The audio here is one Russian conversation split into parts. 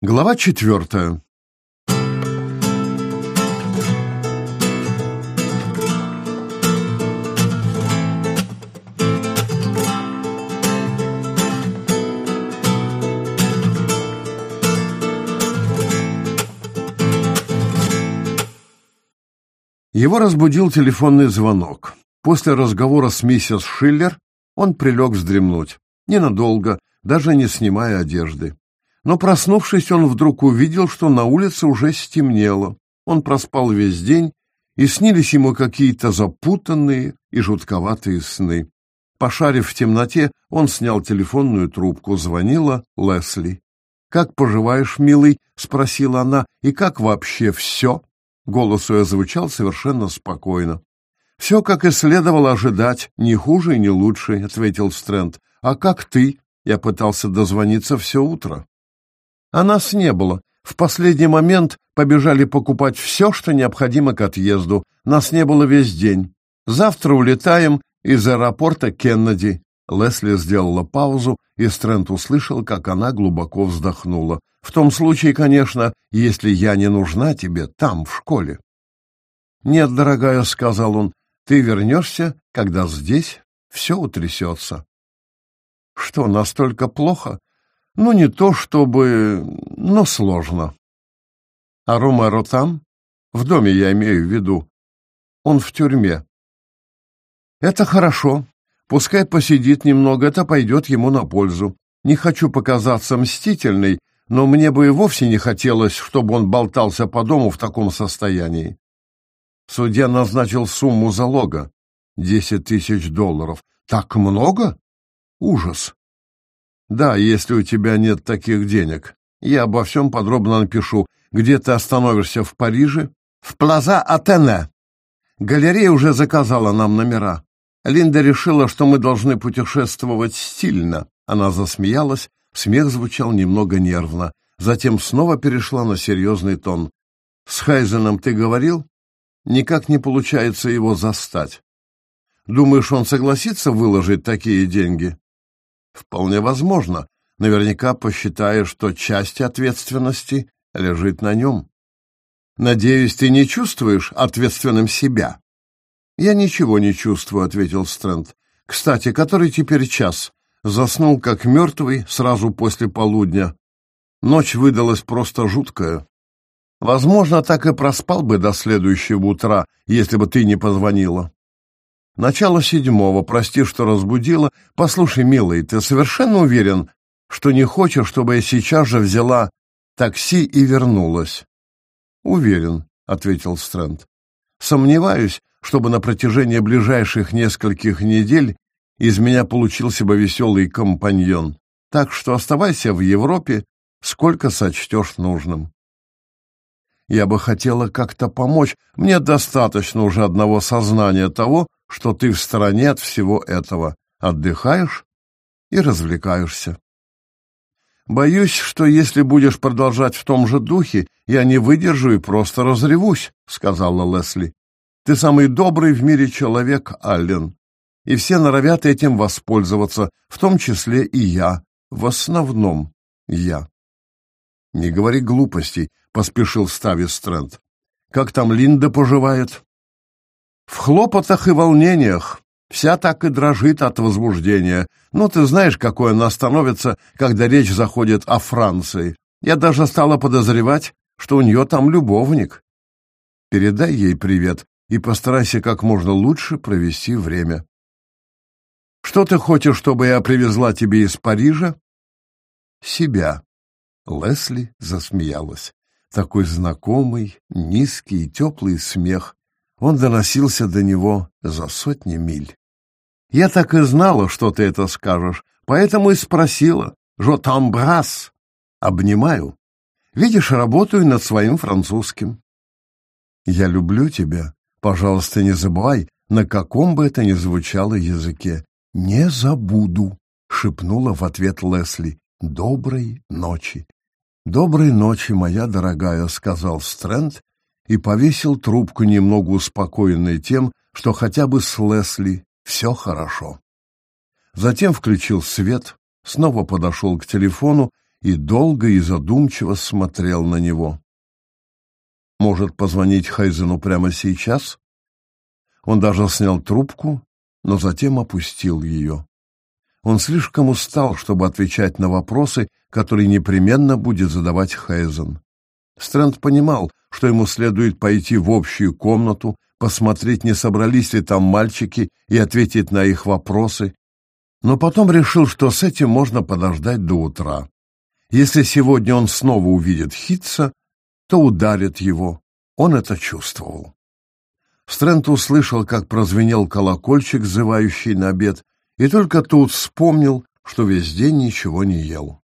Глава четвертая. Его разбудил телефонный звонок. После разговора с миссис Шиллер он прилег вздремнуть. Ненадолго, даже не снимая одежды. Но, проснувшись, он вдруг увидел, что на улице уже стемнело. Он проспал весь день, и снились ему какие-то запутанные и жутковатые сны. Пошарив в темноте, он снял телефонную трубку. Звонила Лесли. «Как поживаешь, милый?» — спросила она. «И как вообще все?» Голос ее звучал совершенно спокойно. «Все, как и следовало ожидать, ни хуже и ни лучше», — ответил Стрэнд. «А как ты?» Я пытался дозвониться все утро. А нас не было. В последний момент побежали покупать все, что необходимо к отъезду. Нас не было весь день. Завтра улетаем из аэропорта Кеннеди. Лесли сделала паузу, и Стрэнд услышал, как она глубоко вздохнула. В том случае, конечно, если я не нужна тебе там, в школе. Нет, дорогая, сказал он, ты вернешься, когда здесь все утрясется. Что, настолько плохо? Ну, не то чтобы, но сложно. А Ромеро там? В доме я имею в виду. Он в тюрьме. Это хорошо. Пускай посидит немного, это пойдет ему на пользу. Не хочу показаться мстительной, но мне бы и вовсе не хотелось, чтобы он болтался по дому в таком состоянии. Судья назначил сумму залога — десять тысяч долларов. Так много? Ужас. Да, если у тебя нет таких денег. Я обо всем подробно напишу. Где ты остановишься в Париже? В Плаза Атене. Галерея уже заказала нам номера. Линда решила, что мы должны путешествовать стильно. Она засмеялась, смех звучал немного нервно. Затем снова перешла на серьезный тон. «С Хайзеном ты говорил? Никак не получается его застать. Думаешь, он согласится выложить такие деньги?» Вполне возможно. Наверняка посчитаешь, что часть ответственности лежит на нем. Надеюсь, ты не чувствуешь ответственным себя? Я ничего не чувствую, ответил Стрэнд. Кстати, который теперь час? Заснул как мертвый сразу после полудня. Ночь выдалась просто жуткая. Возможно, так и проспал бы до следующего утра, если бы ты не позвонила. Начало седьмого, прости, что разбудила. Послушай, милый, ты совершенно уверен, что не хочешь, чтобы я сейчас же взяла такси и вернулась? Уверен, ответил Стрэнд. Сомневаюсь, чтобы на протяжении ближайших нескольких недель из меня получился бы веселый компаньон. Так что оставайся в Европе, сколько сочтешь нужным. Я бы хотела как-то помочь. Мне достаточно уже одного сознания того, что ты в стороне от всего этого, отдыхаешь и развлекаешься. Боюсь, что если будешь продолжать в том же духе, я не выдержу и просто разревусь, сказала Лесли. Ты самый добрый в мире человек, Аллен, и все норовят этим воспользоваться, в том числе и я, в основном я. Не говори глупостей, поспешил ставить Стрэнд. Как там Линда поживает? В хлопотах и волнениях. Вся так и дрожит от возбуждения. Ну, ты знаешь, какой она становится, когда речь заходит о Франции. Я даже стала подозревать, что у нее там любовник. Передай ей привет и постарайся как можно лучше провести время. Что ты хочешь, чтобы я привезла тебе из Парижа? Себя. Лесли засмеялась. Такой знакомый, низкий и теплый смех, он доносился до него за сотни миль. «Я так и знала, что ты это скажешь, поэтому и спросила. «Жо тамбрас!» «Обнимаю. Видишь, работаю над своим французским». «Я люблю тебя. Пожалуйста, не забывай, на каком бы это ни звучало языке. Не забуду», — шепнула в ответ Лесли. «Доброй ночи». «Доброй ночи, моя дорогая», — сказал Стрэнд и повесил трубку, немного успокоенный тем, что хотя бы с Лесли все хорошо. Затем включил свет, снова подошел к телефону и долго и задумчиво смотрел на него. Может, позвонить Хайзену прямо сейчас? Он даже снял трубку, но затем опустил ее. Он слишком устал, чтобы отвечать на вопросы, которые непременно будет задавать Хайзен. Стрэнд понимал, что ему следует пойти в общую комнату, посмотреть, не собрались ли там мальчики, и ответить на их вопросы, но потом решил, что с этим можно подождать до утра. Если сегодня он снова увидит Хитца, то ударит его. Он это чувствовал. Стрэнд услышал, как прозвенел колокольчик, зывающий на обед, и только тут вспомнил, что весь день ничего не ел.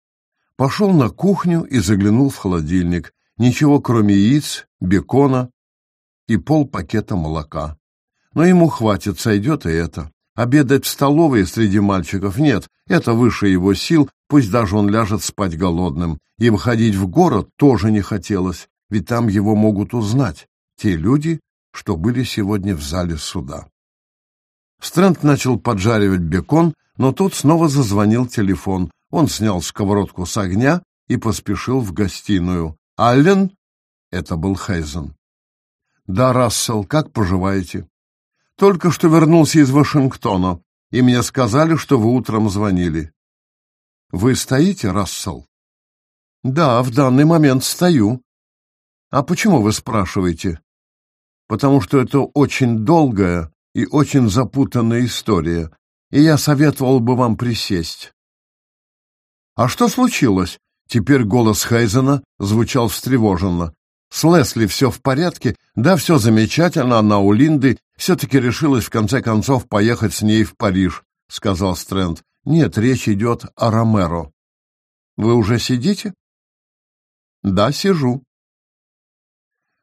Пошел на кухню и заглянул в холодильник. Ничего, кроме яиц, бекона и полпакета молока. Но ему хватит, сойдет и это. Обедать в столовой среди мальчиков нет, это выше его сил, пусть даже он ляжет спать голодным. И выходить в город тоже не хотелось, ведь там его могут узнать те люди, что были сегодня в зале суда. Стрэнд начал поджаривать бекон, но тут снова зазвонил телефон. Он снял сковородку с огня и поспешил в гостиную. «Аллен?» — это был Хейзен. «Да, Рассел, как поживаете?» «Только что вернулся из Вашингтона, и мне сказали, что вы утром звонили». «Вы стоите, Рассел?» «Да, в данный момент стою». «А почему вы спрашиваете?» «Потому что это очень долгая и очень запутанная история, и я советовал бы вам присесть». «А что случилось?» Теперь голос Хайзена звучал встревоженно. С Лесли все в порядке, да, все замечательно, она у Линды все-таки решилась в конце концов поехать с ней в Париж, сказал Стрэнд. Нет, речь идет о Ромеро. Вы уже сидите? Да, сижу.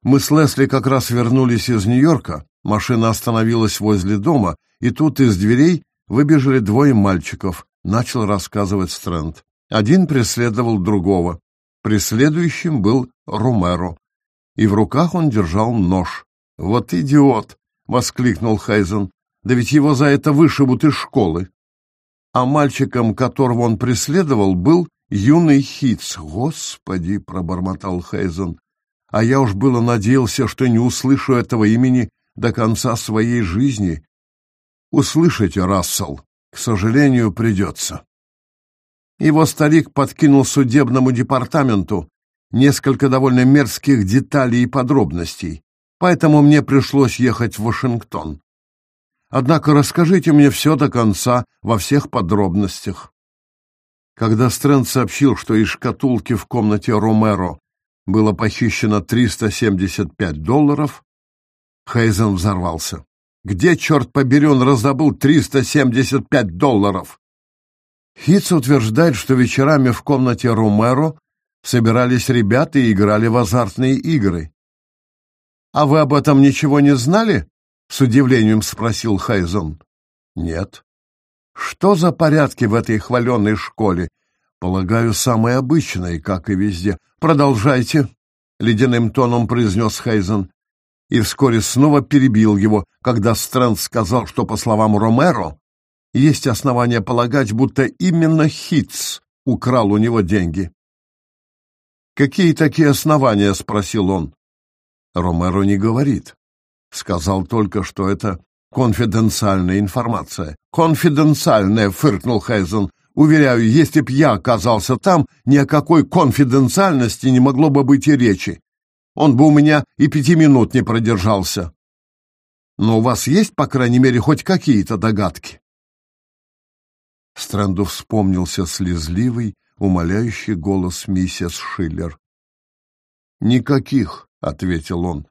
Мы с Лесли как раз вернулись из Нью-Йорка, машина остановилась возле дома, и тут из дверей выбежали двое мальчиков, начал рассказывать Стрэнд. Один преследовал другого. Преследующим был Ромеро и в руках он держал нож. «Вот идиот!» — воскликнул Хайзен. «Да ведь его за это вышибут из школы!» А мальчиком, которого он преследовал, был юный Хитц. «Господи!» — пробормотал Хайзен. «А я уж было надеялся, что не услышу этого имени до конца своей жизни. Услышите, Рассел, к сожалению, придется». Его старик подкинул судебному департаменту несколько довольно мерзких деталей и подробностей, поэтому мне пришлось ехать в Вашингтон. Однако расскажите мне все до конца, во всех подробностях. Когда Стрэнд сообщил, что из шкатулки в комнате Ромеро было похищено 375 долларов, Хейзен взорвался. «Где, черт побери, он раздобыл 375 долларов?» Хитц утверждает, что вечерами в комнате Ромеро собирались ребята и играли в азартные игры. «А вы об этом ничего не знали?» — с удивлением спросил Хайзон. «Нет». «Что за порядки в этой хваленной школе?» «Полагаю, самые обычные, как и везде. Продолжайте», — ледяным тоном произнес Хайзен. И вскоре снова перебил его, когда Стрэнд сказал, что, по словам Ромеро, есть основания полагать, будто именно Хитц украл у него деньги. «Какие такие основания?» — спросил он. Ромеро не говорит. Сказал только, что это конфиденциальная информация. «Конфиденциальная!» — фыркнул Хайзен. «Уверяю, если б я оказался там, ни о какой конфиденциальности не могло бы быть и речи. Он бы у меня и пяти минут не продержался. Но у вас есть, по крайней мере, хоть какие-то догадки?» Странду вспомнился слезливый, умоляющий голос миссис Шиллер. «Никаких», — ответил он.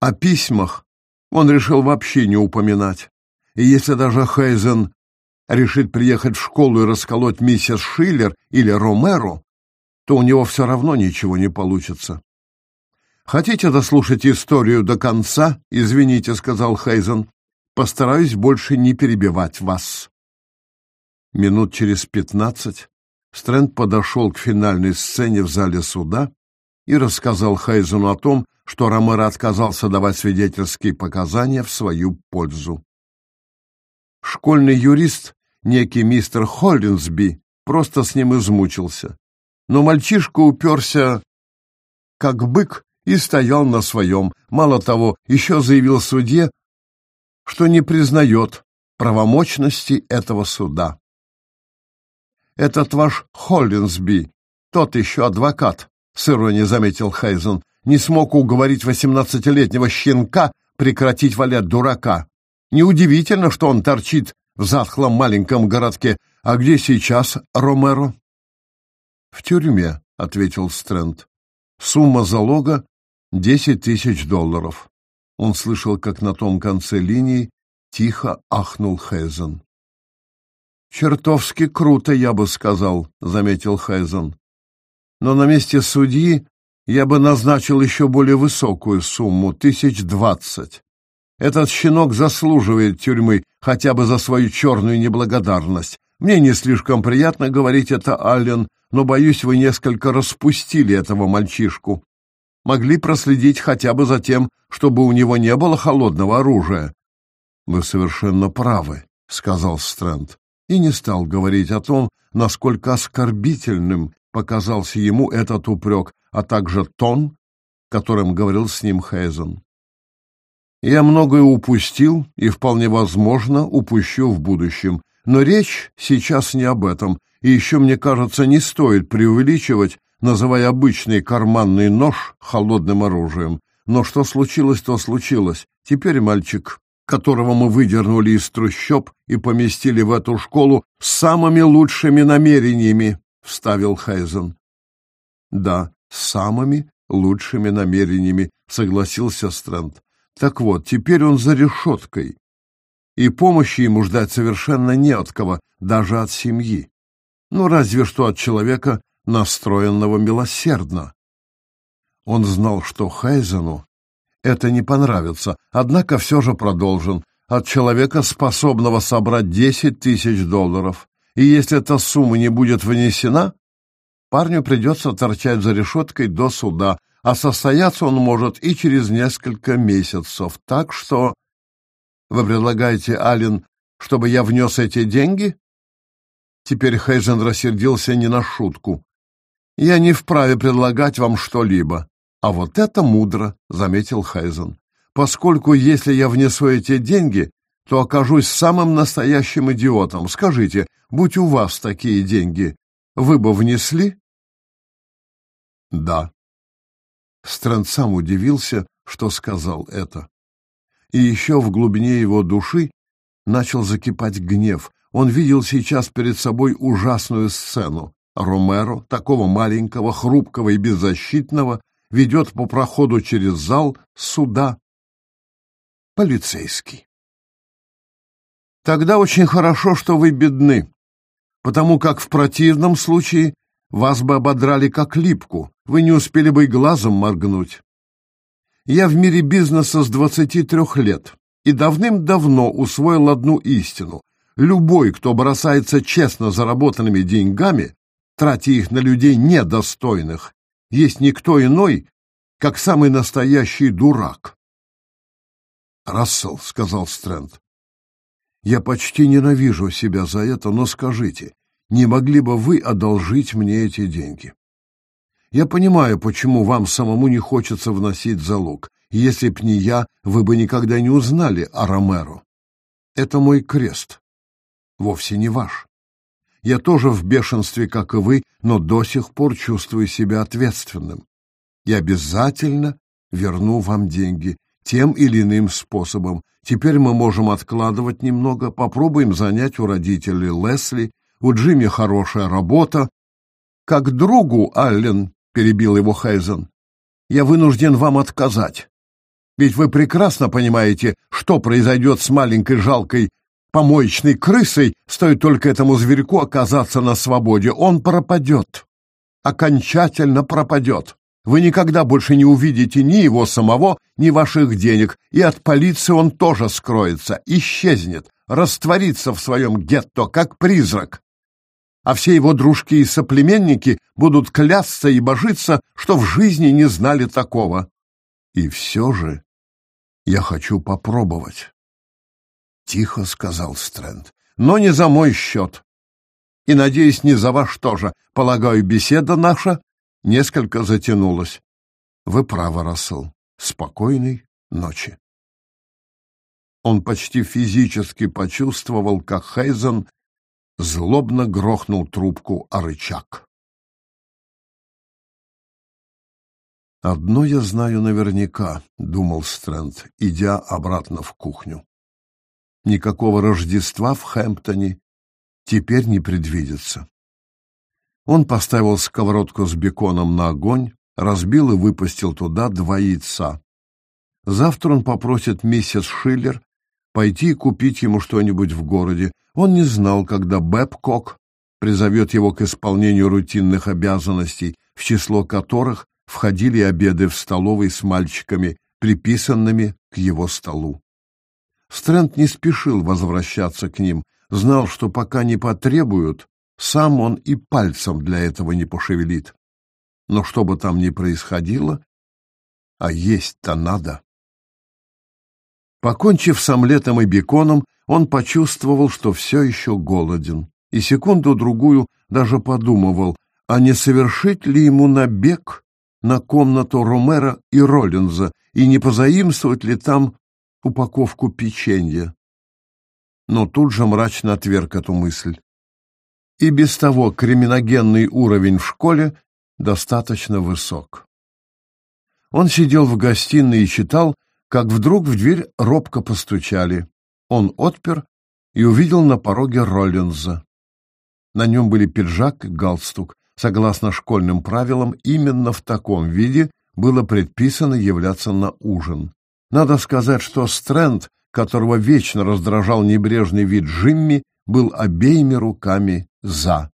О письмах он решил вообще не упоминать. И если даже Хейзен решит приехать в школу и расколоть миссис Шиллер или Ромеро, то у него все равно ничего не получится. «Хотите дослушать историю до конца?» «Извините», — сказал Хейзен. «Постараюсь больше не перебивать вас». Минут через пятнадцать Стрэнд подошел к финальной сцене в зале суда и рассказал Хайзену о том, что Ромеро отказался давать свидетельские показания в свою пользу. Школьный юрист, некий мистер Холлинсби, просто с ним измучился. Но мальчишка уперся, как бык, и стоял на своем. Мало того, еще заявил судье, что не признает правомочности этого суда. «Этот ваш Холлинсби, тот еще адвокат», — с иронией заметил Хейзен, не смог уговорить восемнадцатилетнего щенка прекратить валять дурака. Неудивительно, что он торчит в затхлом маленьком городке. А где сейчас Ромеро? В тюрьме, ответил Стрэнд. Сумма залога — десять тысяч долларов. Он слышал, как на том конце линии тихо ахнул Хейзен. «Чертовски круто, я бы сказал», — заметил Хейзен. «Но на месте судьи я бы назначил еще более высокую сумму — тысяч двадцать. Этот щенок заслуживает тюрьмы хотя бы за свою черную неблагодарность. Мне не слишком приятно говорить это, Аллен, но, боюсь, вы несколько распустили этого мальчишку. Могли проследить хотя бы за тем, чтобы у него не было холодного оружия. — Вы совершенно правы, — сказал Стрэнд, и не стал говорить о том, насколько оскорбительным показался ему этот упрек, а также тон, которым говорил с ним Хейзен. Я многое упустил и, вполне возможно, упущу в будущем. Но речь сейчас не об этом, и еще, мне кажется, не стоит преувеличивать, называя обычный карманный нож холодным оружием. Но что случилось, то случилось. Теперь мальчик, которого мы выдернули из трущоб и поместили в эту школу с самыми лучшими намерениями, — вставил Хайзен. Да, с самыми лучшими намерениями, — согласился Стрэнд. Так вот, теперь он за решеткой, и помощи ему ждать совершенно не от кого, даже от семьи. Ну, разве что от человека, настроенного милосердно. Он знал, что Хайзену это не понравится, однако все же продолжен. От человека, способного собрать десять тысяч долларов. И если эта сумма не будет внесена, парню придется торчать за решеткой до суда, а состояться он может и через несколько месяцев. Так что... Вы предлагаете, Аллен, чтобы я внес эти деньги? Теперь Хейзен рассердился не на шутку. Я не вправе предлагать вам что-либо. А вот это мудро, заметил Хейзен. Поскольку если я внесу эти деньги, то окажусь самым настоящим идиотом. Скажите, будь у вас такие деньги, вы бы внесли? Да, Стрэнд сам удивился, что сказал это. И еще в глубине его души начал закипать гнев. Он видел сейчас перед собой ужасную сцену. Ромеро, такого маленького, хрупкого и беззащитного, ведет по проходу через зал суда. Полицейский. Тогда очень хорошо, что вы бедны, потому как в противном случае вас бы ободрали как липку, вы не успели бы и глазом моргнуть. Я в мире бизнеса с 23 лет и давным-давно усвоил одну истину. Любой, кто бросается честно заработанными деньгами, тратя их на людей недостойных, есть никто иной, как самый настоящий дурак. «Рассел», — сказал Стрэнд, — «я почти ненавижу себя за это, но скажите, не могли бы вы одолжить мне эти деньги? Я понимаю, почему вам самому не хочется вносить залог. Если б не я, вы бы никогда не узнали о Ромеро. Это мой крест. Вовсе не ваш. Я тоже в бешенстве, как и вы, но до сих пор чувствую себя ответственным. Я обязательно верну вам деньги тем или иным способом. Теперь мы можем откладывать немного, попробуем занять у родителей Лесли у Джимми хорошая работа. Как другу, Аллен, — перебил его Хайзен, — я вынужден вам отказать. Ведь вы прекрасно понимаете, что произойдет с маленькой жалкой помоечной крысой, стоит только этому зверьку оказаться на свободе. Он пропадет. Окончательно пропадет. Вы никогда больше не увидите ни его самого, ни ваших денег, и от полиции он тоже скроется, исчезнет, растворится в своем гетто, как призрак а все его дружки и соплеменники будут клясться и божиться, что в жизни не знали такого. И все же я хочу попробовать. Тихо сказал Стрэнд. Но не за мой счет. И, надеюсь, не за ваш тоже. Полагаю, беседа наша несколько затянулась. Вы правы, Рассел. Спокойной ночи. Он почти физически почувствовал, как Хейзен злобно грохнул трубку о рычаг. «Одно я знаю наверняка», — думал Стрэнд, идя обратно в кухню. «Никакого Рождества в Хэмптоне теперь не предвидится». Он поставил сковородку с беконом на огонь, разбил и выпустил туда два яйца. Завтра он попросит миссис Шиллер пойти купить ему что-нибудь в городе. Он не знал, когда Бэбкок призовет его к исполнению рутинных обязанностей, в число которых входили обеды в столовой с мальчиками, приписанными к его столу. Стрэнд не спешил возвращаться к ним, знал, что пока не потребуют, сам он и пальцем для этого не пошевелит. Но что бы там ни происходило, а есть-то надо. Покончив с омлетом и беконом, он почувствовал, что все еще голоден, и секунду-другую даже подумывал, а не совершить ли ему набег на комнату Ромера и Роллинза и не позаимствовать ли там упаковку печенья. Но тут же мрачно отверг эту мысль. И без того криминогенный уровень в школе достаточно высок. Он сидел в гостиной и читал, как вдруг в дверь робко постучали. Он отпер и увидел на пороге Роллинза. На нем были пиджак и галстук. Согласно школьным правилам, именно в таком виде было предписано являться на ужин. Надо сказать, что Стрэнд, которого вечно раздражал небрежный вид Джимми, был обеими руками «за».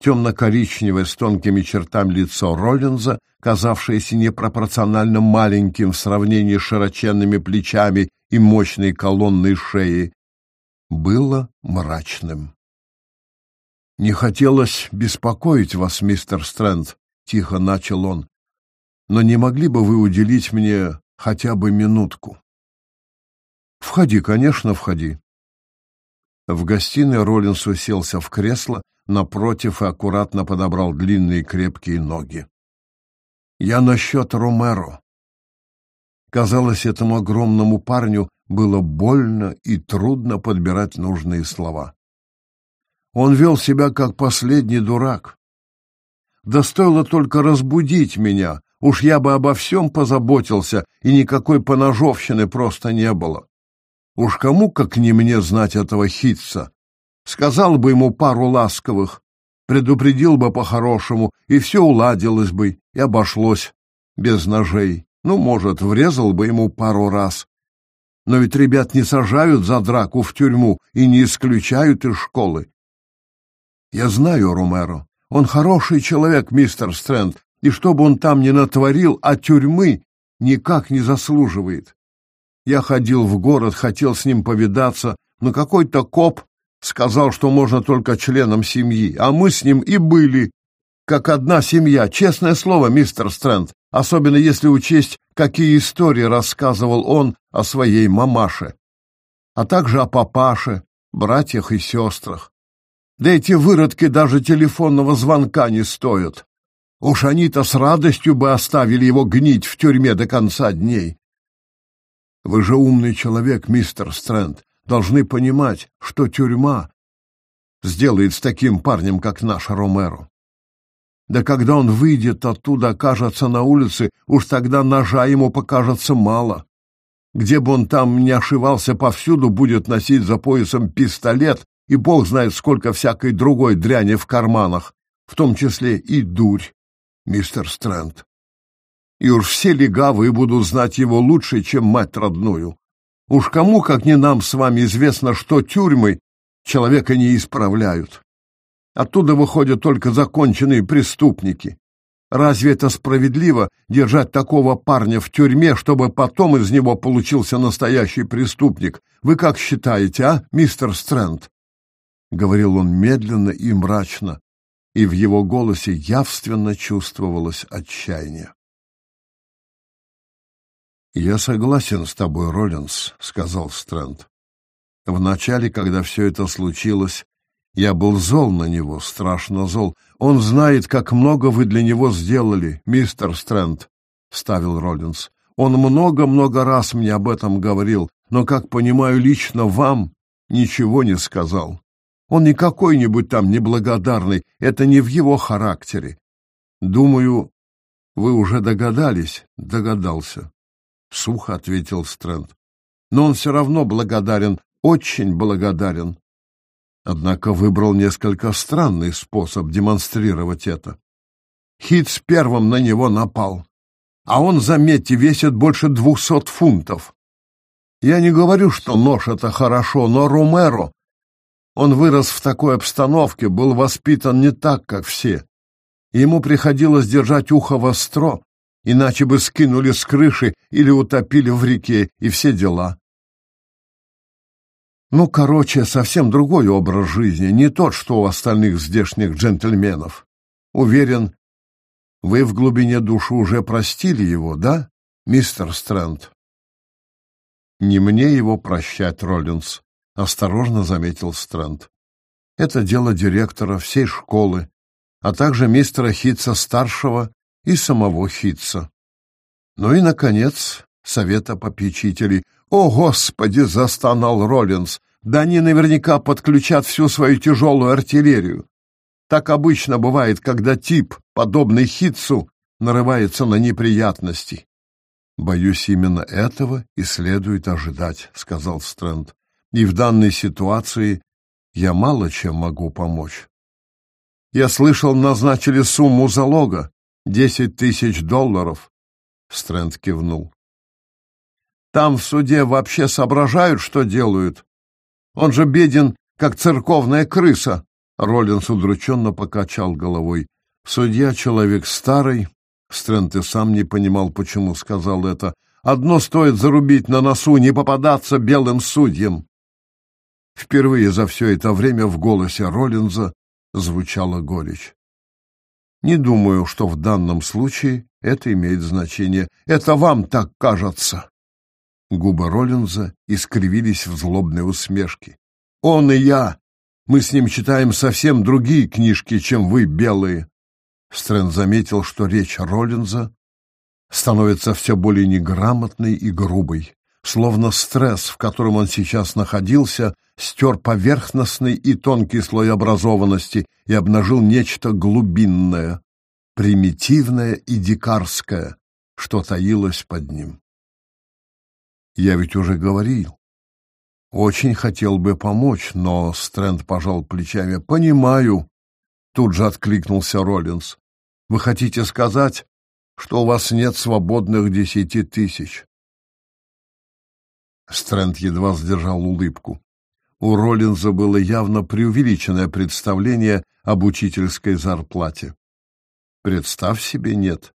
Темно-коричневое с тонкими чертами лицо Роллинза, казавшееся непропорционально маленьким в сравнении с широченными плечами и мощной колонной шеи, было мрачным. «Не хотелось беспокоить вас, мистер Стрэнд», — тихо начал он, «но не могли бы вы уделить мне хотя бы минутку?» «Входи, конечно, входи». В гостиной Роллинс уселся в кресло, напротив и аккуратно подобрал длинные крепкие ноги. «Я насчет Ромеро». Казалось, этому огромному парню было больно и трудно подбирать нужные слова. Он вел себя как последний дурак. Да стоило только разбудить меня, уж я бы обо всем позаботился, и никакой поножовщины просто не было. Уж кому, как не мне, знать этого хитца? Сказал бы ему пару ласковых, предупредил бы по-хорошему, и все уладилось бы, и обошлось без ножей. Ну, может, врезал бы ему пару раз. Но ведь ребят не сажают за драку в тюрьму и не исключают из школы. Я знаю Ромеро. Он хороший человек, мистер Стрэнд, и что бы он там ни натворил, а тюрьмы никак не заслуживает. Я ходил в город, хотел с ним повидаться, но какой-то коп сказал, что можно только членам семьи, а мы с ним и были, как одна семья, честное слово, мистер Стрэнд, особенно если учесть, какие истории рассказывал он о своей мамаше, а также о папаше, братьях и сестрах. Да эти выродки даже телефонного звонка не стоят. Уж они-то с радостью бы оставили его гнить в тюрьме до конца дней. Вы же умный человек, мистер Стрэнд, должны понимать, что тюрьма сделает с таким парнем, как наш Ромеро. Да когда он выйдет оттуда, окажется на улице, уж тогда ножа ему покажется мало. Где бы он там ни ошивался, повсюду будет носить за поясом пистолет и бог знает сколько всякой другой дряни в карманах, в том числе и дурь, мистер Стрэнд. И уж все легавые будут знать его лучше, чем мать родную. Уж кому, как не нам с вами, известно, что тюрьмы человека не исправляют. Оттуда выходят только законченные преступники. Разве это справедливо держать такого парня в тюрьме, чтобы потом из него получился настоящий преступник? Вы как считаете, а, мистер Стрэнд? говорил он медленно и мрачно, и в его голосе явственно чувствовалось отчаяние. «Я согласен с тобой, Роллинс», — сказал Стрэнд. «Вначале, когда все это случилось, Я был зол на него, страшно зол. Он знает, как много вы для него сделали, мистер Стрэнд, — ставил Роллинс. Он много-много раз мне об этом говорил, но, как понимаю, лично вам ничего не сказал. Он не какой-нибудь там неблагодарный, это не в его характере. Думаю, вы уже догадались, догадался. Сухо ответил Стрэнд. Но он все равно благодарен, очень благодарен. Однако выбрал несколько странный способ демонстрировать это. Хитс первым на него напал. А он, заметьте, весит больше двухсот фунтов. Я не говорю, что нож — это хорошо, но Ромеро... Он вырос в такой обстановке, был воспитан не так, как все. Ему приходилось держать ухо востро, иначе бы скинули с крыши или утопили в реке, и все дела. Ну, короче, совсем другой образ жизни, не тот, что у остальных здешних джентльменов. Уверен, вы в глубине души уже простили его, да, мистер Стрэнд? Не мне его прощать, Роллинс, осторожно заметил Стрэнд. Это дело директора всей школы, а также мистера Хитца-старшего и самого Хитца. Ну и, наконец, совета попечителей. «О, Господи!» — застонал Роллинс. «Да они наверняка подключат всю свою тяжелую артиллерию. Так обычно бывает, когда тип, подобный Хитцу, нарывается на неприятности. Боюсь, именно этого и следует ожидать, сказал Стрэнд. И в данной ситуации я мало чем могу помочь. Я слышал, назначили сумму залога десять тысяч долларов. Стрэнд кивнул. Там в суде вообще соображают, что делают. Он же беден, как церковная крыса. Роллинс удрученно покачал головой. Судья человек старый, Стрэнд и сам не понимал, почему сказал это. Одно стоит зарубить на носу, не попадаться белым судьям. Впервые за все это время в голосе Роллинза звучала горечь. Не думаю, что в данном случае это имеет значение. Это вам так кажется. Губы Роллинза искривились в злобной усмешке. Он и я мы с ним читаем совсем другие книжки, чем вы, белые. Стрэнд заметил, что речь Роллинза становится все более неграмотной и грубой, словно стресс, в котором он сейчас находился, стер поверхностный и тонкий слой образованности и обнажил нечто глубинное, примитивное и дикарское, что таилось под ним. Я ведь уже говорил, очень хотел бы помочь, но Стрэнд пожал плечами. Понимаю, тут же откликнулся Роллинс. Вы хотите сказать, что у вас нет свободных десяти тысяч? Стрэнд едва сдержал улыбку. У Роллинза было явно преувеличенное представление об учительской зарплате. Представь себе, нет.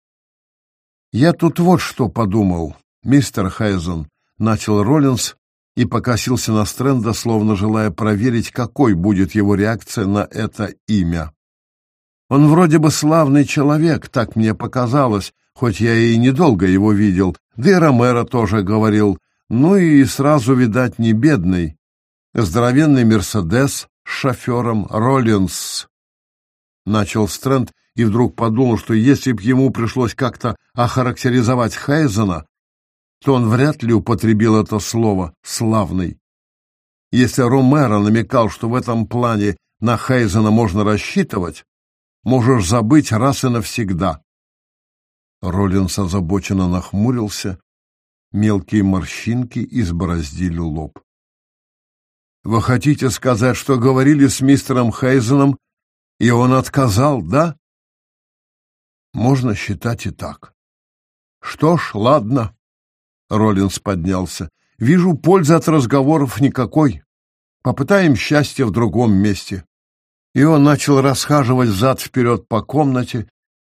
Я тут вот что подумал, мистер Хайзен, начал Роллинс, и покосился на Стрэнда, словно желая проверить, какой будет его реакция на это имя. Он вроде бы славный человек, так мне показалось, хоть я и недолго его видел, да и Ромеро тоже говорил, ну и сразу, видать, не бедный. Здоровенный Мерседес с шофером Роллинс. Начал Стрэнд и вдруг подумал, что если б ему пришлось как-то охарактеризовать Хайзена, то он вряд ли употребил это слово «славный». Если Ромеро намекал, что в этом плане на Хейзена можно рассчитывать, можешь забыть раз и навсегда. Роллинс озабоченно нахмурился, мелкие морщинки избороздили лоб. «Вы хотите сказать, что говорили с мистером Хейзеном, и он отказал, да?» «Можно считать и так. Что ж, ладно. Роллинс поднялся. Вижу, пользы от разговоров никакой. Попытаем счастье в другом месте. И он начал расхаживать взад-вперед по комнате.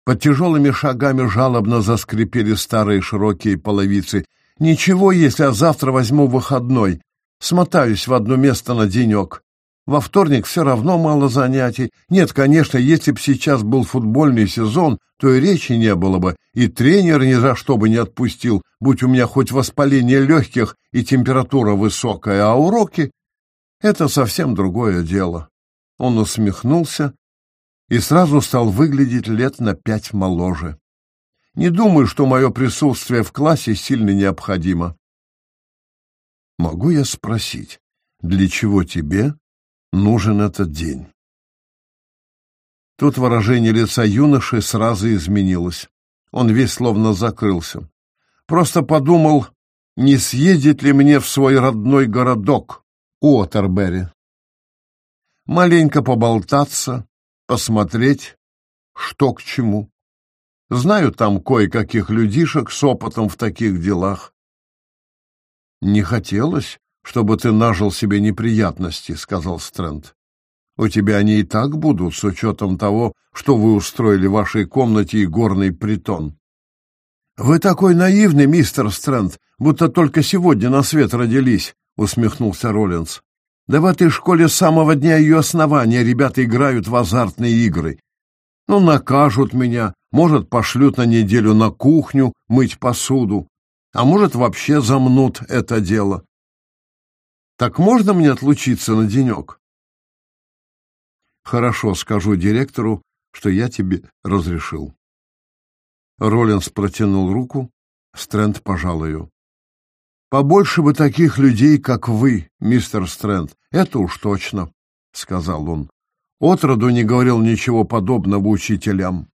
Под тяжелыми шагами жалобно заскрипели старые широкие половицы. Ничего, если я завтра возьму выходной. Смотаюсь в одно место на денек. Во вторник все равно мало занятий. Нет, конечно, если б сейчас был футбольный сезон, то и речи не было бы, и тренер ни за что бы не отпустил, будь у меня хоть воспаление легких и температура высокая, а уроки — это совсем другое дело. Он усмехнулся и сразу стал выглядеть лет на пять моложе. Не думаю, что мое присутствие в классе сильно необходимо. Могу я спросить, для чего тебе нужен этот день? Тут выражение лица юноши сразу изменилось. Он весь словно закрылся. Просто подумал, не съездить ли мне в свой родной городок, Уотербери. Маленько поболтаться, посмотреть, что к чему. Знаю там кое-каких людишек с опытом в таких делах. Не хотелось, чтобы ты нажил себе неприятности, сказал Стрэнд. У тебя они и так будут, с учетом того, что вы устроили в вашей комнате и горный притон. Вы такой наивный, мистер Стрэнд, будто только сегодня на свет родились, усмехнулся Роллинс. Да в этой школе с самого дня ее основания ребята играют в азартные игры. Ну, накажут меня, может, пошлют на неделю на кухню мыть посуду, а может, вообще замнут это дело. Так можно мне отлучиться на денек? Хорошо, скажу директору, что я тебе разрешил. Роллинс протянул руку, Стрэнд пожал ее. «Побольше бы таких людей, как вы, мистер Стрэнд, это уж точно», — сказал он. Отроду не говорил ничего подобного учителям.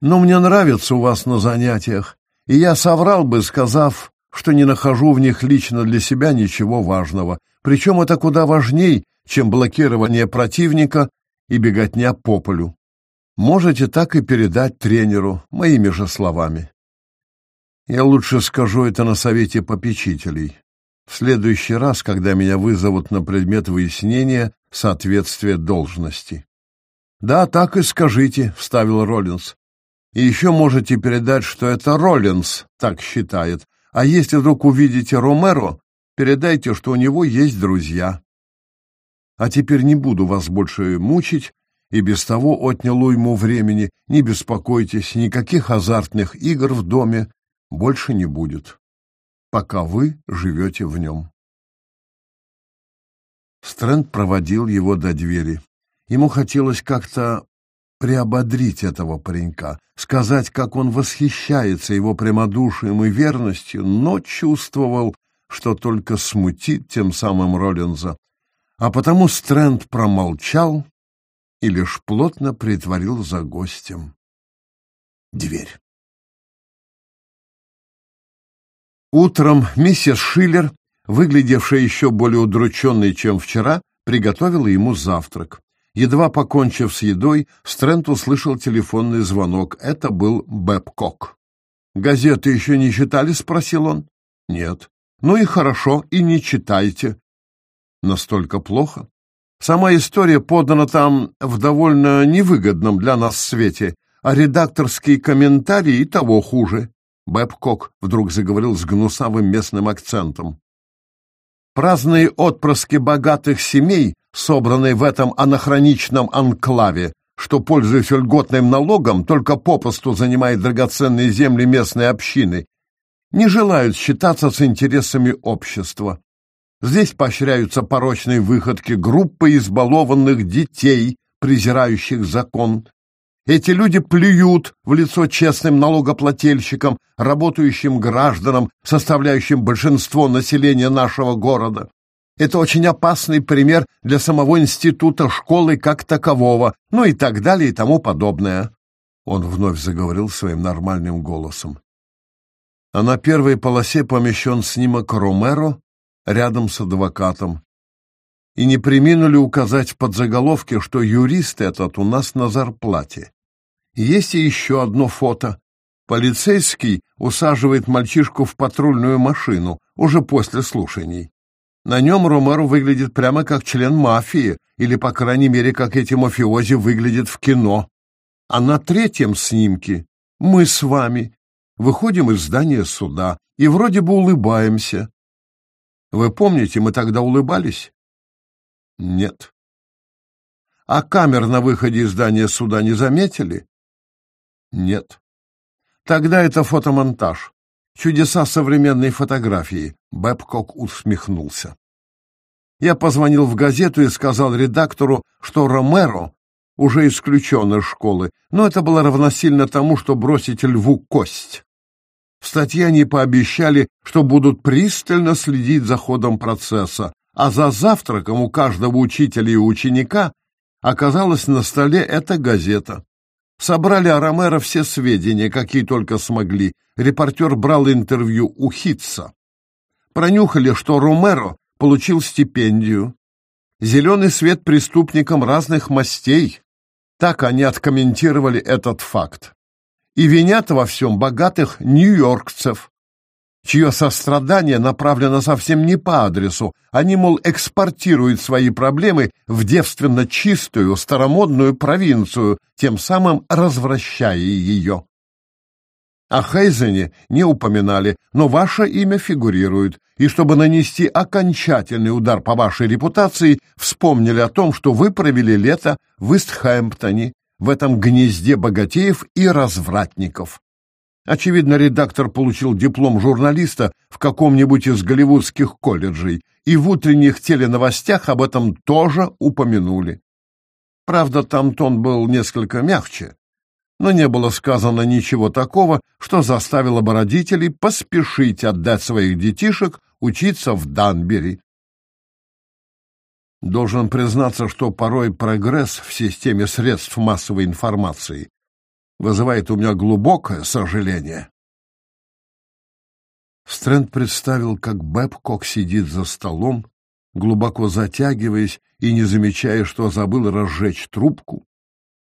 Но мне нравится у вас на занятиях, и я соврал бы, сказав, что не нахожу в них лично для себя ничего важного. Причем это куда важней, чем блокирование противника и беготня по полю. Можете так и передать тренеру, моими же словами. Я лучше скажу это на совете попечителей. В следующий раз, когда меня вызовут на предмет выяснения соответствия должности. «Да, так и скажите», — вставил Роллинс. И еще можете передать, что это Роллинс так считает. А если вдруг увидите Ромеро, передайте, что у него есть друзья. А теперь не буду вас больше мучить, и без того отнял ему времени. Не беспокойтесь, никаких азартных игр в доме больше не будет, пока вы живете в нем. Стрэнд проводил его до двери. Ему хотелось как-то приободрить этого паренька, сказать, как он восхищается его прямодушием и верностью, но чувствовал, что только смутит тем самым Роллинза. А потому Стрэнд промолчал и лишь плотно притворил за гостем дверь. Утром миссис Шиллер, выглядевшая еще более удрученной, чем вчера, приготовила ему завтрак. Едва покончив с едой, Стрэнд услышал телефонный звонок. Это был Бэбкок. «Газеты еще не читали?» — спросил он. «Нет». «Ну и хорошо, и не читайте». «Настолько плохо?» «Сама история подана там в довольно невыгодном для нас свете, а редакторские комментарии и того хуже». Бэбкок вдруг заговорил с гнусавым местным акцентом. Праздные отпрыски богатых семей, собранные в этом анахроничном анклаве, что, пользуясь льготным налогом, только попусту занимает драгоценные земли местной общины, не желают считаться с интересами общества. Здесь поощряются порочные выходки группы избалованных детей, презирающих закон, эти люди плюют в лицо честным налогоплательщикам, работающим гражданам, составляющим большинство населения нашего города. Это очень опасный пример для самого института школы как такового, ну и так далее и тому подобное. Он вновь заговорил своим нормальным голосом. А на первой полосе помещен снимок Ромеро рядом с адвокатом. И не приминули указать в подзаголовке, что юрист этот у нас на зарплате. Есть и еще одно фото. Полицейский усаживает мальчишку в патрульную машину уже после слушаний. На нем Ромеро выглядит прямо как член мафии, или, по крайней мере, как эти мафиози выглядят в кино. А на третьем снимке мы с вами выходим из здания суда и вроде бы улыбаемся. Вы помните, мы тогда улыбались? Нет. А камер на выходе из здания суда не заметили? Нет. Тогда это фотомонтаж. Чудеса современной фотографии. Бэбкок усмехнулся. Я позвонил в газету и сказал редактору, что Ромеро уже исключен из школы, но это было равносильно тому, что бросить льву кость. В статье они пообещали, что будут пристально следить за ходом процесса, а за завтраком у каждого учителя и ученика оказалась на столе эта газета. Собрали о Ромеро все сведения, какие только смогли. Репортер брал интервью у Хитца. Пронюхали, что Ромеро получил стипендию. Зеленый свет преступникам разных мастей. Так они откомментировали этот факт. И винят во всем богатых нью-йоркцев, чье сострадание направлено совсем не по адресу. Они, мол, экспортируют свои проблемы в девственно чистую, старомодную провинцию, тем самым развращая ее. О Хейзене не упоминали, но ваше имя фигурирует, и чтобы нанести окончательный удар по вашей репутации, вспомнили о том, что вы провели лето в Истхэмптоне, в этом гнезде богатеев и развратников. Очевидно, редактор получил диплом журналиста в каком-нибудь из голливудских колледжей, и в утренних теленовостях об этом тоже упомянули. Правда, там тон был несколько мягче, но не было сказано ничего такого, что заставило бы родителей поспешить отдать своих детишек учиться в Данбери. Должен признаться, что порой прогресс в системе средств массовой информации вызывает у меня глубокое сожаление. Стрэнд представил, как Бэбкок сидит за столом, глубоко затягиваясь и не замечая, что забыл разжечь трубку,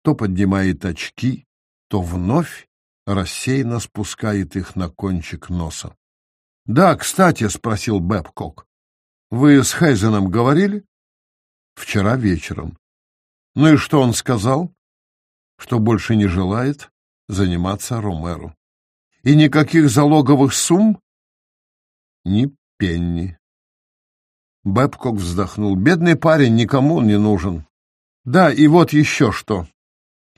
то поднимает очки, то вновь рассеянно спускает их на кончик носа. — Да, кстати, — спросил Бэбкок, — вы с Хайзеном говорили? — Вчера вечером. — Ну и что он сказал? — Что больше не желает заниматься Ромеро. — И никаких залоговых сумм? — Ни пенни. Бэбкок вздохнул. Бедный парень, никому он не нужен. Да, и вот еще что.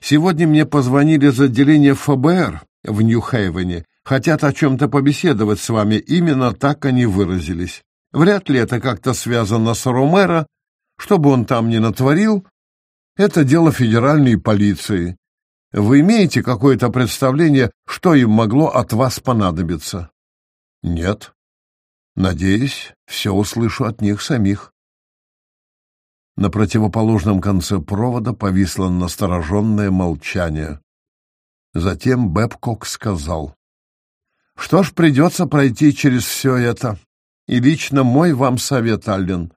Сегодня мне позвонили из отделения ФБР в Нью-Хейвене. Хотят о чем-то побеседовать с вами. Именно так они выразились. Вряд ли это как-то связано с Ромеро. Что бы он там ни натворил, это дело федеральной полиции. Вы имеете какое-то представление, что им могло от вас понадобиться? Нет. Надеюсь, все услышу от них самих. На противоположном конце провода повисло настороженное молчание. Затем Бэбкок сказал. — Что ж, придется пройти через все это. И лично мой вам совет, Аллен.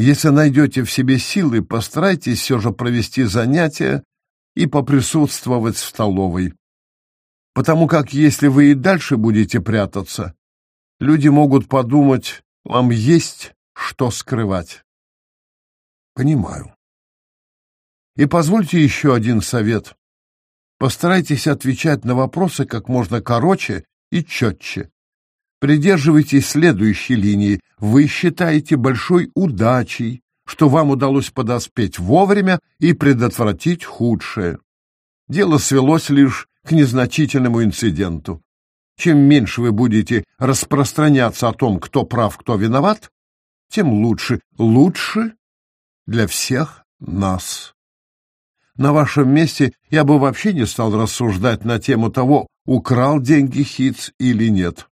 Если найдете в себе силы, постарайтесь все же провести занятия и поприсутствовать в столовой. Потому как если вы и дальше будете прятаться, люди могут подумать, вам есть что скрывать. Понимаю. И позвольте еще один совет. Постарайтесь отвечать на вопросы как можно короче и четче. Придерживайтесь следующей линии. Вы считаете большой удачей, что вам удалось подоспеть вовремя и предотвратить худшее. Дело свелось лишь к незначительному инциденту. Чем меньше вы будете распространяться о том, кто прав, кто виноват, тем лучше. Лучше для всех нас. На вашем месте я бы вообще не стал рассуждать на тему того, украл деньги Хитц или нет.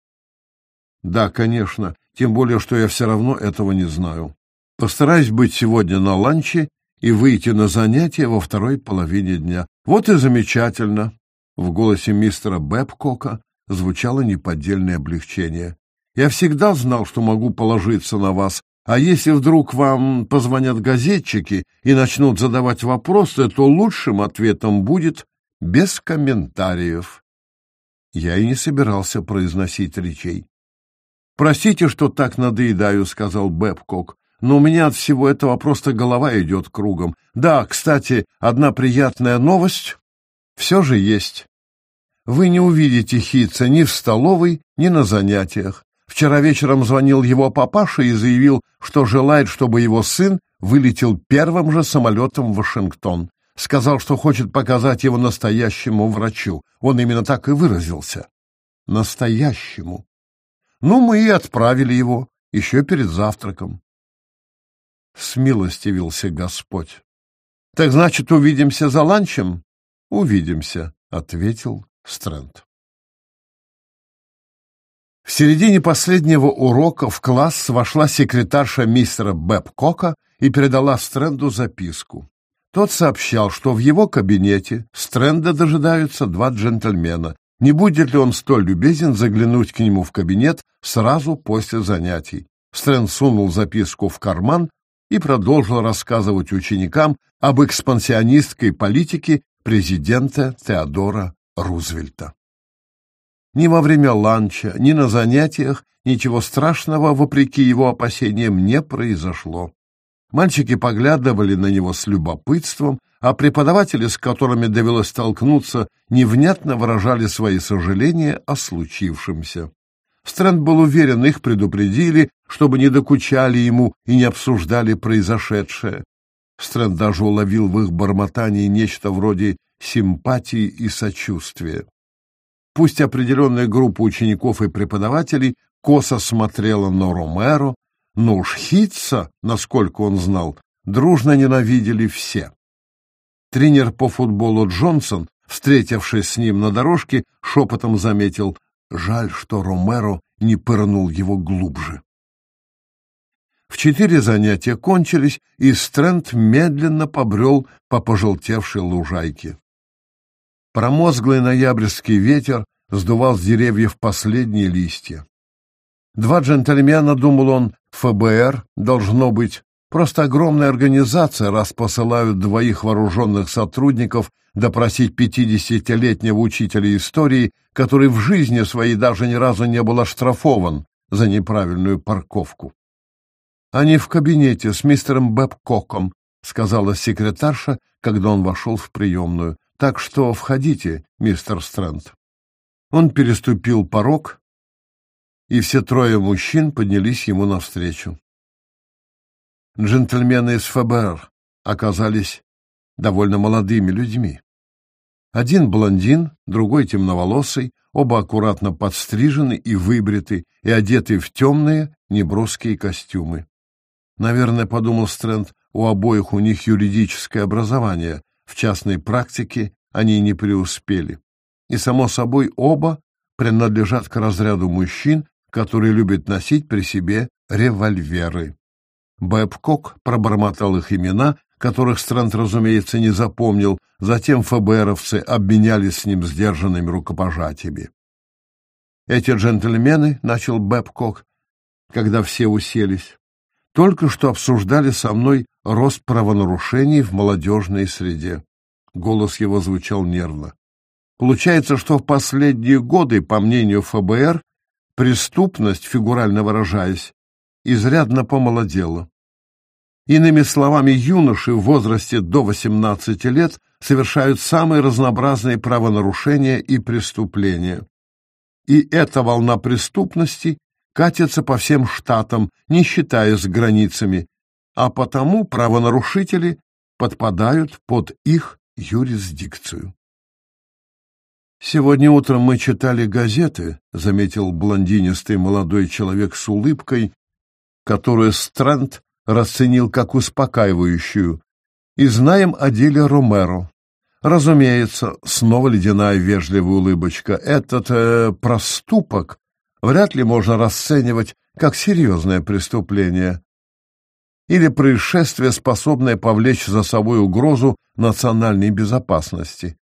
Да, конечно, тем более, что я все равно этого не знаю. Постараюсь быть сегодня на ланче и выйти на занятия во второй половине дня. Вот и замечательно. В голосе мистера Бэбкока звучало неподдельное облегчение. Я всегда знал, что могу положиться на вас, а если вдруг вам позвонят газетчики и начнут задавать вопросы, то лучшим ответом будет без комментариев. Я и не собирался произносить речей. «Простите, что так надоедаю», — сказал Бэбкок, «но у меня от всего этого просто голова идет кругом. Да, кстати, одна приятная новость все же есть. Вы не увидите Хитца ни в столовой, ни на занятиях. Вчера вечером звонил его папаша и заявил, что желает, чтобы его сын вылетел первым же самолетом в Вашингтон. Сказал, что хочет показать его настоящему врачу. Он именно так и выразился. Настоящему. Ну, мы и отправили его, еще перед завтраком. смилостивился Господь. Так значит, увидимся за ланчем? Увидимся, ответил Стрэнд. В середине последнего урока в класс вошла секретарша мистера Бэбкока и передала Стрэнду записку. Тот сообщал, что в его кабинете Стрэнда дожидаются два джентльмена. Не будет ли он столь любезен заглянуть к нему в кабинет сразу после занятий? Стрэнд сунул записку в карман и продолжил рассказывать ученикам об экспансионистской политике президента Теодора Рузвельта. Ни во время ланча, ни на занятиях ничего страшного, вопреки его опасениям, не произошло. Мальчики поглядывали на него с любопытством, а преподаватели, с которыми довелось столкнуться, невнятно выражали свои сожаления о случившемся. Стрэнд был уверен, их предупредили, чтобы не докучали ему и не обсуждали произошедшее. Стрэнд даже уловил в их бормотании нечто вроде симпатии и сочувствия. Пусть определенная группа учеников и преподавателей косо смотрела на Ромеро, но уж Хитца, насколько он знал, дружно ненавидели все. Тренер по футболу Джонсон, встретившись с ним на дорожке, шепотом заметил «Жаль, что Ромеро не пырнул его глубже». В четыре занятия кончились, и Стрэнд медленно побрел по пожелтевшей лужайке. Промозглый ноябрьский ветер сдувал с деревьев последние листья. Два джентльмена, думал он, ФБР, должно быть, просто огромная организация, раз посылают двоих вооруженных сотрудников допросить пятидесятилетнего учителя истории, который в жизни своей даже ни разу не был оштрафован за неправильную парковку. «Они в кабинете с мистером Бэбкоком», — сказала секретарша, когда он вошел в приемную. Так что входите, мистер Стрэнд. Он переступил порог, и все трое мужчин поднялись ему навстречу. Джентльмены из ФБР оказались довольно молодыми людьми. Один блондин, другой темноволосый, оба аккуратно подстрижены и выбриты, и одеты в темные, неброские костюмы. Наверное, подумал Стрэнд, у обоих у них юридическое образование, в частной практике они не преуспели. И, само собой, оба принадлежат к разряду мужчин, которые любят носить при себе револьверы. Бэбкок пробормотал их имена, которых Стрэнд, разумеется, не запомнил, затем ФБРовцы обменялись с ним сдержанными рукопожатиями. «Эти джентльмены», — начал Бэбкок, когда все уселись, только что обсуждали со мной рост правонарушений в молодежной среде. Голос его звучал нервно. Получается, что в последние годы, по мнению ФБР, преступность, фигурально выражаясь, изрядно помолодела. Иными словами, юноши в возрасте до 18 лет совершают самые разнообразные правонарушения и преступления. И эта волна преступности катится по всем штатам, не считаясь границами, а потому правонарушители подпадают под их юрисдикцию. «Сегодня утром мы читали газеты», — заметил блондинистый молодой человек с улыбкой, которую Стрэнд расценил как успокаивающую, и знаем о деле Ромеро. Разумеется, снова ледяная вежливая улыбочка. Этот э, проступок вряд ли можно расценивать как серьезное преступление или происшествие, способное повлечь за собой угрозу национальной безопасности.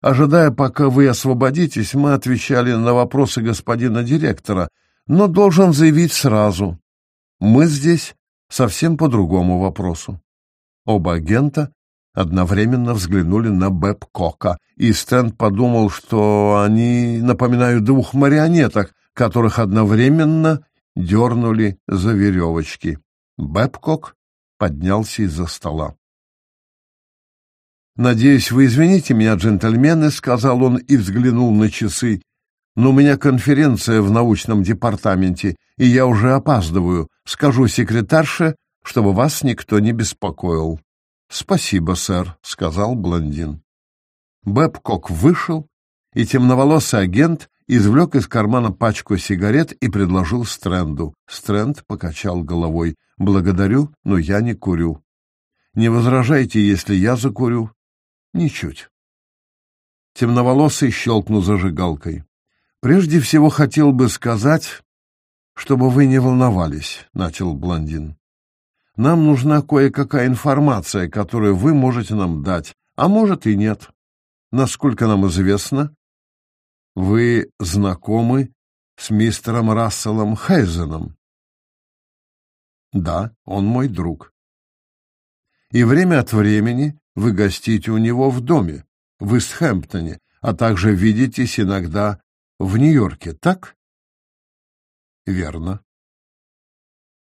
Ожидая, пока вы освободитесь, мы отвечали на вопросы господина директора, но должен заявить сразу. Мы здесь совсем по другому вопросу. Оба агента одновременно взглянули на Бэбкока, и Стрэнд подумал, что они напоминают двух марионеток, которых одновременно дернули за веревочки. Бэбкок поднялся из-за стола. «Надеюсь, вы извините меня, джентльмены», — сказал он и взглянул на часы. «Но у меня конференция в научном департаменте, и я уже опаздываю. Скажу секретарше, чтобы вас никто не беспокоил». «Спасибо, сэр», — сказал блондин. Бэбкок вышел, и темноволосый агент извлек из кармана пачку сигарет и предложил Стрэнду. Стрэнд покачал головой. Благодарю, но я не курю. Не возражайте, если я закурю? Ничуть. Темноволосый щелкнул зажигалкой. Прежде всего хотел бы сказать, чтобы вы не волновались, начал блондин. Нам нужна кое-какая информация, которую вы можете нам дать, а может и нет. Насколько нам известно, вы знакомы с мистером Расселом Хейзеном. Да, он мой друг. И время от времени вы гостите у него в доме, в Истхэмптоне, а также видитесь иногда в Нью-Йорке, так? Верно.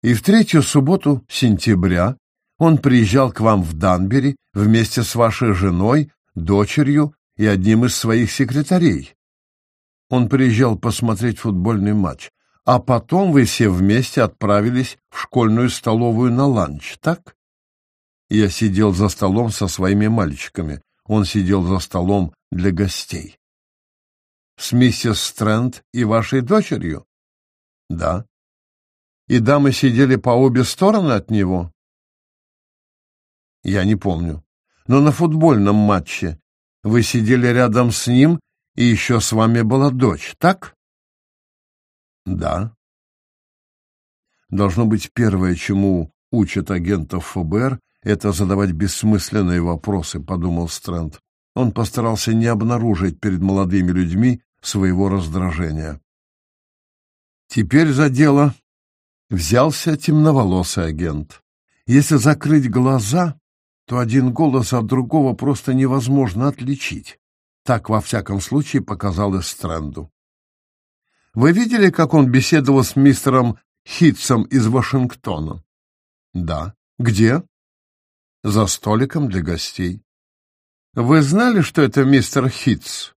И в третью субботу сентября он приезжал к вам в Данбери вместе с вашей женой, дочерью и одним из своих секретарей. Он приезжал посмотреть футбольный матч, а потом вы все вместе отправились в школьную столовую на ланч, так? Я сидел за столом со своими мальчиками. Он сидел за столом для гостей. С миссис Стрэнд и вашей дочерью? Да. И дамы сидели по обе стороны от него? Я не помню. Но на футбольном матче вы сидели рядом с ним, и еще с вами была дочь, так? Да. Должно быть, первое, чему учат агентов ФБР, это задавать бессмысленные вопросы, подумал Стрэнд. Он постарался не обнаружить перед молодыми людьми своего раздражения. Теперь за дело взялся темноволосый агент. Если закрыть глаза, то один голос от другого просто невозможно отличить. Так, во всяком случае, показалось Стрэнду. Вы видели, как он беседовал с мистером Хитцем из Вашингтона? Да. Где? За столиком для гостей. Вы знали, что это мистер Хитц?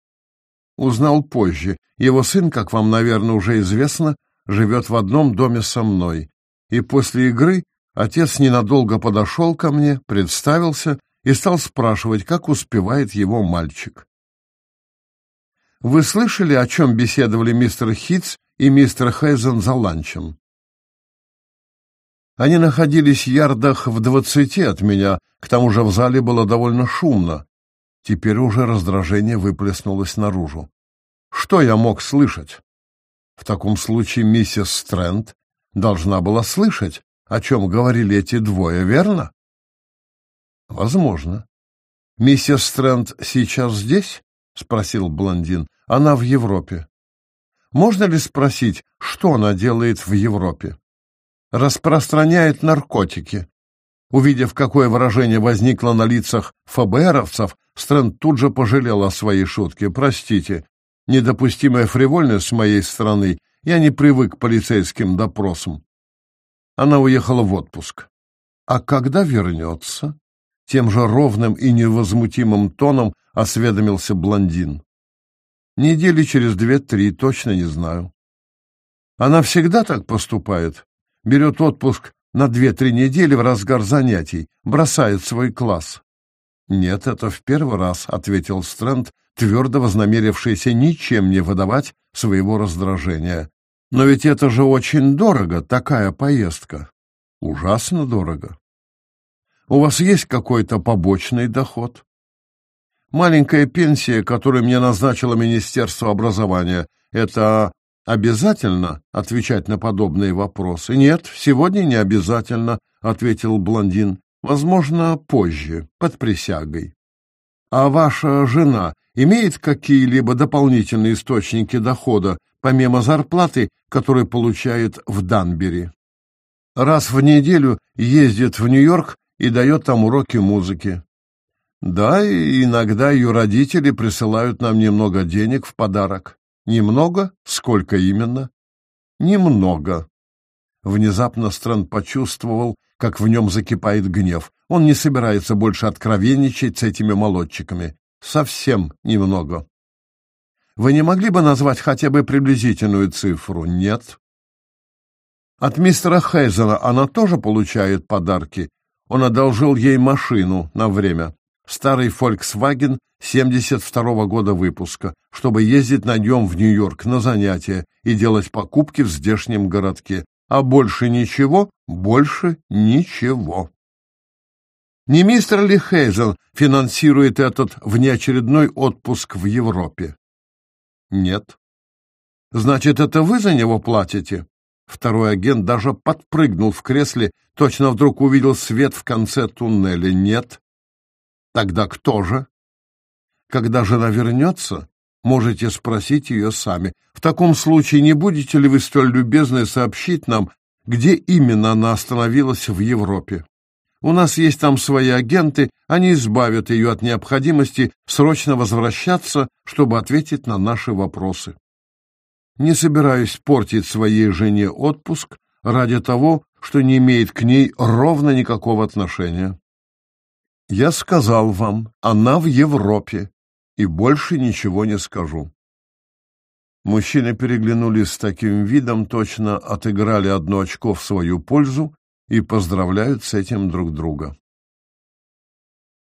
Узнал позже. Его сын, как вам, наверное, уже известно, живет в одном доме со мной. И после игры отец ненадолго подошел ко мне, представился и стал спрашивать, как успевает его мальчик. Вы слышали, о чем беседовали мистер Хитц и мистер Хейзен за ланчем? Они находились ярдах в двадцати от меня, к тому же в зале было довольно шумно. Теперь уже раздражение выплеснулось наружу. Что я мог слышать? В таком случае миссис Стрэнд должна была слышать, о чем говорили эти двое, верно? Возможно. Миссис Стрэнд сейчас здесь? — спросил блондин. — Она в Европе. Можно ли спросить, что она делает в Европе? Распространяет наркотики. Увидев, какое выражение возникло на лицах ФБРовцев, Стрэнд тут же пожалел о своей шутке. «Простите, недопустимая фривольность с моей стороны. Я не привык к полицейским допросам». Она уехала в отпуск. «А когда вернется?» Тем же ровным и невозмутимым тоном осведомился блондин. Недели через две-три, точно не знаю. Она всегда так поступает. Берет отпуск на две-три недели в разгар занятий, бросает свой класс. Нет, это в первый раз, ответил Стрэнд, твердо вознамерившийся ничем не выдавать своего раздражения. Но ведь это же очень дорого, такая поездка. Ужасно дорого. У вас есть какой-то побочный доход? Маленькая пенсия, которую мне назначило Министерство образования, это обязательно отвечать на подобные вопросы? Нет, сегодня не обязательно, ответил блондин. Возможно, позже, под присягой. А ваша жена имеет какие-либо дополнительные источники дохода, помимо зарплаты, которую получает в Данбери? Раз в неделю ездит в Нью-Йорк и дает там уроки музыки. Да, и иногда ее родители присылают нам немного денег в подарок. Немного? Сколько именно? Немного. Внезапно Стрэнд почувствовал, как в нем закипает гнев. Он не собирается больше откровенничать с этими молодчиками. Совсем немного. Вы не могли бы назвать хотя бы приблизительную цифру? Нет. От мистера Хейзена она тоже получает подарки. Он одолжил ей машину на время старый Volkswagen 72 -го года выпуска, чтобы ездить на нем в Нью-Йорк на занятия и делать покупки в здешнем городке. А больше ничего, больше ничего. Не мистер Ли Хейзен финансирует этот внеочередной отпуск в Европе? Нет. Значит, это вы за него платите? Второй агент даже подпрыгнул в кресле, точно вдруг увидел свет в конце туннеля. Нет. Тогда кто же? Когда жена вернется, можете спросить ее сами. В таком случае не будете ли вы столь любезны сообщить нам, где именно она остановилась в Европе? У нас есть там свои агенты, они избавят ее от необходимости срочно возвращаться, чтобы ответить на наши вопросы. Не собираюсь портить своей жене отпуск ради того, что не имеет к ней ровно никакого отношения. Я сказал вам, она в Европе, и больше ничего не скажу. Мужчины переглянулись с таким видом, точно отыграли одно очко в свою пользу и поздравляют с этим друг друга.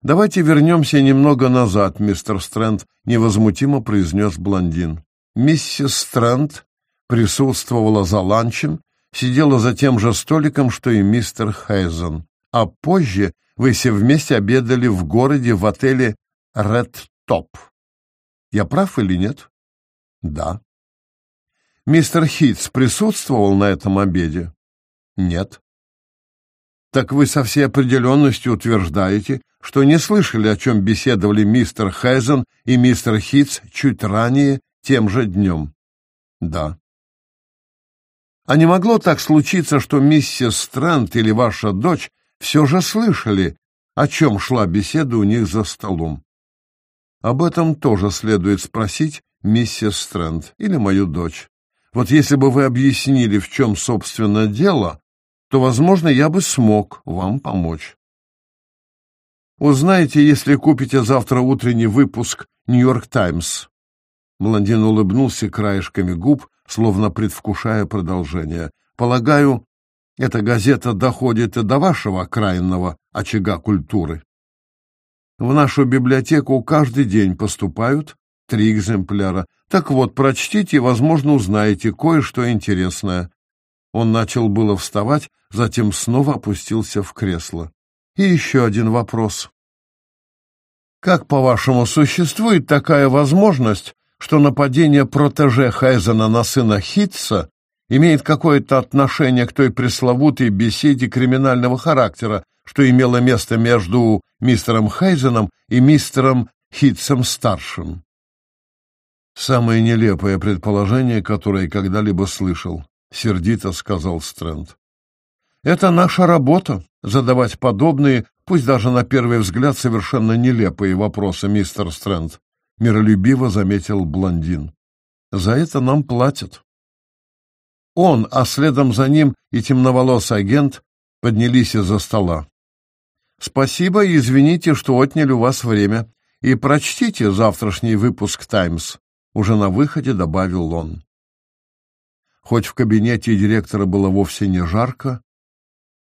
«Давайте вернемся немного назад, мистер Стрэнд», — невозмутимо произнес блондин. Миссис Стрэнд присутствовала за ланчем, сидела за тем же столиком, что и мистер Хейзен. А позже вы все вместе обедали в городе в отеле «Ред Топ». Я прав или нет? Да. Мистер Хитц присутствовал на этом обеде? Нет. Так вы со всей определенностью утверждаете, что не слышали, о чем беседовали мистер Хейзен и мистер Хитц чуть ранее тем же днем? Да. А не могло так случиться, что миссис Стрэнд или ваша дочь все же слышали, о чем шла беседа у них за столом? Об этом тоже следует спросить миссис Стрэнд или мою дочь. Вот если бы вы объяснили, в чем, собственно, дело, то, возможно, я бы смог вам помочь. Узнаете, если купите завтра утренний выпуск «Нью-Йорк Таймс». Блондин улыбнулся краешками губ, словно предвкушая продолжение. «Полагаю, эта газета доходит и до вашего окраинного очага культуры. В нашу библиотеку каждый день поступают три экземпляра. Так вот, прочтите и, возможно, узнаете кое-что интересное». Он начал было вставать, затем снова опустился в кресло. «И еще один вопрос. Как, по-вашему, существует такая возможность, что нападение протеже Хайзена на сына Хитца имеет какое-то отношение к той пресловутой беседе криминального характера, что имело место между мистером Хайзеном и мистером Хитцем-старшим. «Самое нелепое предположение, которое когда-либо слышал», — сердито сказал Стрэнд. «Это наша работа — задавать подобные, пусть даже на первый взгляд совершенно нелепые вопросы, мистер Стрэнд миролюбиво заметил блондин. За это нам платят. Он, а следом за ним и темноволосый агент поднялись из-за стола. Спасибо и извините, что отняли у вас время. И прочтите завтрашний выпуск «Таймс». Уже на выходе добавил он. Хоть в кабинете директора было вовсе не жарко,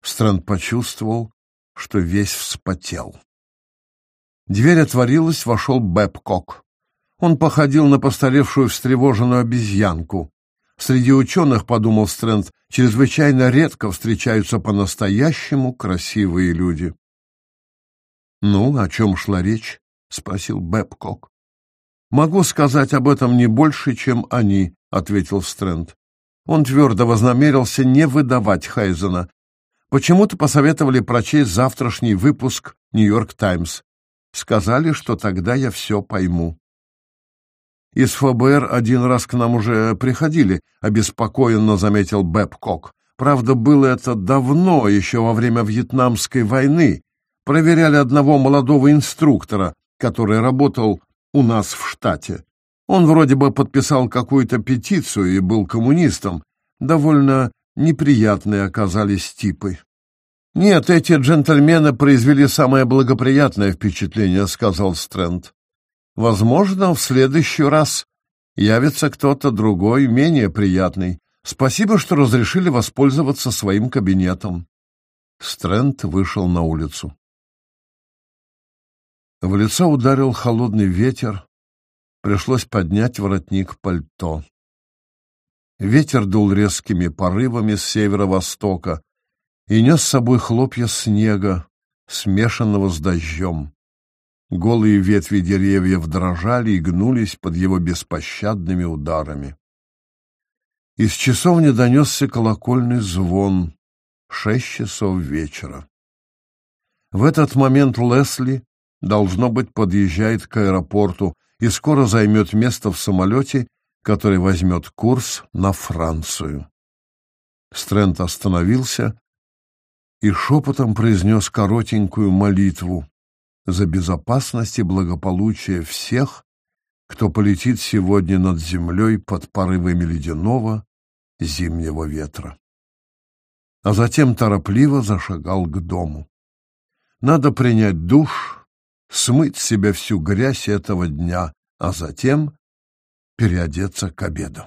Стрэнд почувствовал, что весь вспотел. Дверь отворилась, вошел Бэбкок. Он походил на постаревшую встревоженную обезьянку. Среди ученых, подумал Стрэнд, чрезвычайно редко встречаются по-настоящему красивые люди. «Ну, о чем шла речь?» — спросил Бэбкок. «Могу сказать об этом не больше, чем они», — ответил Стрэнд. Он твердо вознамерился не выдавать Хайзена. Почему-то посоветовали прочесть завтрашний выпуск «Нью-Йорк Таймс». Сказали, что тогда я все пойму. Из ФБР один раз к нам уже приходили, обеспокоенно заметил Бэбкок. Правда, было это давно, еще во время Вьетнамской войны. Проверяли одного молодого инструктора, который работал у нас в штате. Он вроде бы подписал какую-то петицию и был коммунистом. Довольно неприятные оказались типы. «Нет, эти джентльмены произвели самое благоприятное впечатление», — сказал Стрэнд. Возможно, в следующий раз явится кто-то другой, менее приятный. Спасибо, что разрешили воспользоваться своим кабинетом. Стрэнд вышел на улицу. В лицо ударил холодный ветер. Пришлось поднять воротник пальто. Ветер дул резкими порывами с северо-востока и нес с собой хлопья снега, смешанного с дождем. Голые ветви деревьев дрожали и гнулись под его беспощадными ударами. Из часовни донесся колокольный звон. Шесть часов вечера. В этот момент Лесли, должно быть, подъезжает к аэропорту и скоро займет место в самолете, который возьмет курс на Францию. Стрэнд остановился и шепотом произнес коротенькую молитву за безопасность и благополучие всех, кто полетит сегодня над землей под порывами ледяного зимнего ветра. А затем торопливо зашагал к дому. Надо принять душ, смыть с себя всю грязь этого дня, а затем переодеться к обеду.